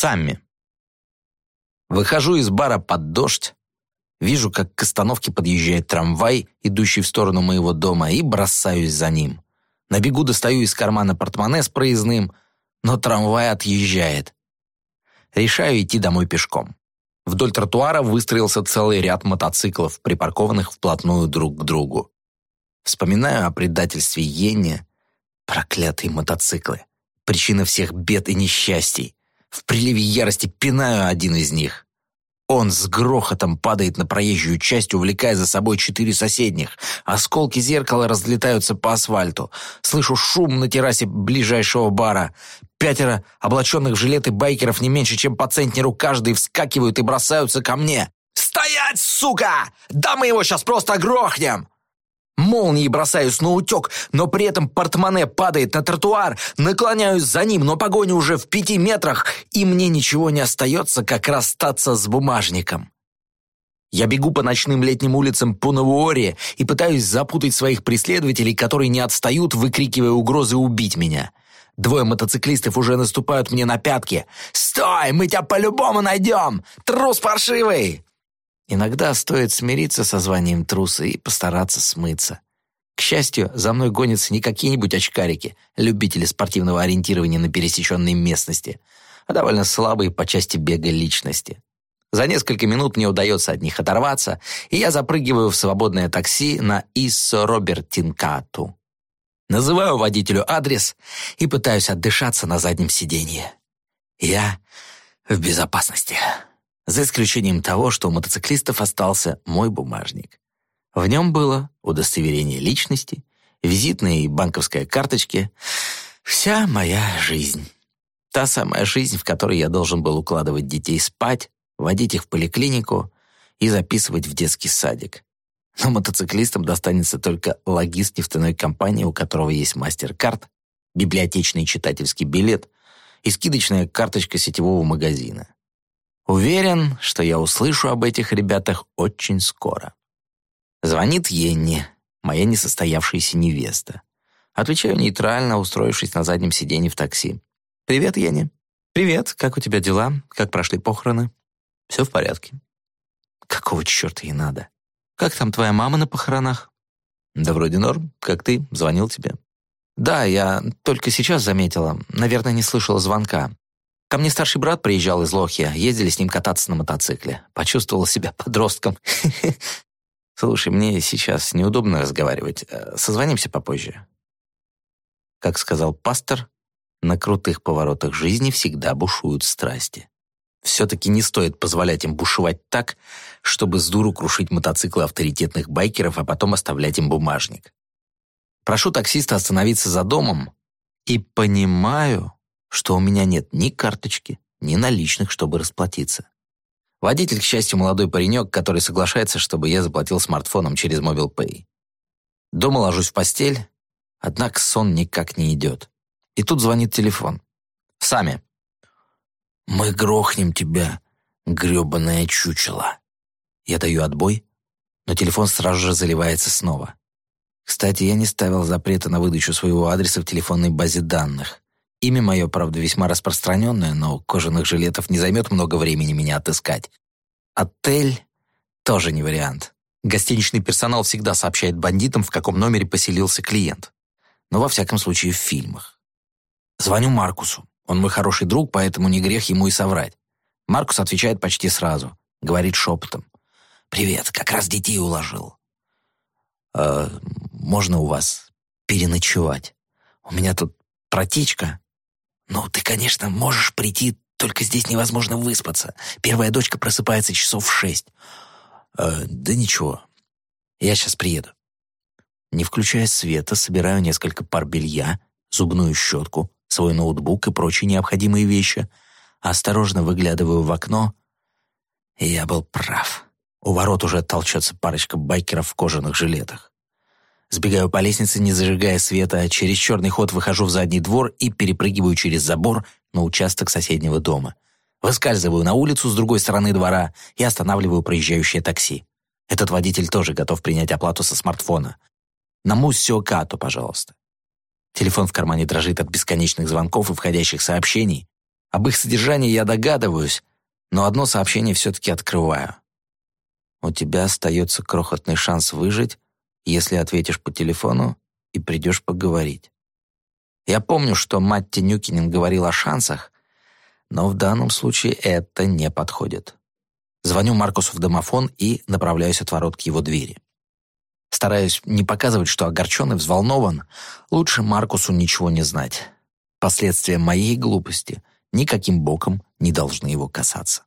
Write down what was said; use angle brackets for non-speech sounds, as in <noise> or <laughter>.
Сами. Выхожу из бара под дождь, вижу, как к остановке подъезжает трамвай, идущий в сторону моего дома, и бросаюсь за ним. На бегу достаю из кармана портмоне с проездным, но трамвай отъезжает. Решаю идти домой пешком. Вдоль тротуара выстроился целый ряд мотоциклов, припаркованных вплотную друг к другу. Вспоминаю о предательстве Йенни. Проклятые мотоциклы. Причина всех бед и несчастий. В приливе ярости пинаю один из них. Он с грохотом падает на проезжую часть, увлекая за собой четыре соседних. Осколки зеркала разлетаются по асфальту. Слышу шум на террасе ближайшего бара. Пятеро облаченных в жилеты байкеров не меньше, чем по центнеру каждый вскакивают и бросаются ко мне. «Стоять, сука! Да мы его сейчас просто грохнем!» Молнией бросаюсь на утек, но при этом портмоне падает на тротуар, наклоняюсь за ним, но погоня уже в пяти метрах, и мне ничего не остается, как расстаться с бумажником. Я бегу по ночным летним улицам Пунавуори и пытаюсь запутать своих преследователей, которые не отстают, выкрикивая угрозы убить меня. Двое мотоциклистов уже наступают мне на пятки. «Стой! Мы тебя по-любому найдем! Трус паршивый!» Иногда стоит смириться со званием труса и постараться смыться. К счастью, за мной гонятся не какие-нибудь очкарики, любители спортивного ориентирования на пересеченной местности, а довольно слабые по части бега личности. За несколько минут мне удается от них оторваться, и я запрыгиваю в свободное такси на Иссо Робертинкату. Называю водителю адрес и пытаюсь отдышаться на заднем сиденье. Я в безопасности за исключением того, что у мотоциклистов остался мой бумажник. В нем было удостоверение личности, визитные и банковская карточки, вся моя жизнь. Та самая жизнь, в которой я должен был укладывать детей спать, водить их в поликлинику и записывать в детский садик. Но мотоциклистам достанется только логист нефтяной компании, у которого есть мастер-карт, библиотечный читательский билет и скидочная карточка сетевого магазина. Уверен, что я услышу об этих ребятах очень скоро. Звонит Йенни, моя несостоявшаяся невеста. Отвечаю нейтрально, устроившись на заднем сиденье в такси. «Привет, Йенни». «Привет, как у тебя дела? Как прошли похороны?» «Все в порядке». «Какого черта ей надо? Как там твоя мама на похоронах?» «Да вроде норм. Как ты? Звонил тебе?» «Да, я только сейчас заметила. Наверное, не слышала звонка. Ко мне старший брат приезжал из Лохи, ездили с ним кататься на мотоцикле. Почувствовал себя <laughs> подростком. Слушай, мне сейчас неудобно разговаривать. Э, созвонимся попозже. Как сказал пастор, на крутых поворотах жизни всегда бушуют страсти. Все-таки не стоит позволять им бушевать так, чтобы с дуру крушить мотоциклы авторитетных байкеров, а потом оставлять им бумажник. Прошу таксиста остановиться за домом и понимаю, что у меня нет ни карточки, ни наличных, чтобы расплатиться. Водитель, к счастью, молодой паренек, который соглашается, чтобы я заплатил смартфоном через MobilePay. Дома ложусь в постель, однако сон никак не идет. И тут звонит телефон. Сами. «Мы грохнем тебя, грёбаное чучело». Я даю отбой, но телефон сразу же заливается снова. Кстати, я не ставил запрета на выдачу своего адреса в телефонной базе данных. Имя мое, правда, весьма распространенное, но кожаных жилетов не займет много времени меня отыскать. Отель тоже не вариант. Гостиничный персонал всегда сообщает бандитам, в каком номере поселился клиент. Но во всяком случае в фильмах. Звоню Маркусу. Он мой хороший друг, поэтому не грех ему и соврать. Маркус отвечает почти сразу. Говорит шепотом. «Привет, как раз детей уложил». «Э, «Можно у вас переночевать? У меня тут протечка». «Ну, ты, конечно, можешь прийти, только здесь невозможно выспаться. Первая дочка просыпается часов в шесть». «Э, «Да ничего, я сейчас приеду». Не включая света, собираю несколько пар белья, зубную щетку, свой ноутбук и прочие необходимые вещи, осторожно выглядываю в окно, я был прав. У ворот уже толчется парочка байкеров в кожаных жилетах. Сбегаю по лестнице, не зажигая света, через черный ход выхожу в задний двор и перепрыгиваю через забор на участок соседнего дома. Выскальзываю на улицу с другой стороны двора и останавливаю проезжающее такси. Этот водитель тоже готов принять оплату со смартфона. На Муссио Като, пожалуйста. Телефон в кармане дрожит от бесконечных звонков и входящих сообщений. Об их содержании я догадываюсь, но одно сообщение все-таки открываю. У тебя остается крохотный шанс выжить, если ответишь по телефону и придешь поговорить. Я помню, что мать Тенюкинин говорил о шансах, но в данном случае это не подходит. Звоню Маркусу в домофон и направляюсь от ворот к его двери. Стараюсь не показывать, что огорчен и взволнован. Лучше Маркусу ничего не знать. Последствия моей глупости никаким боком не должны его касаться.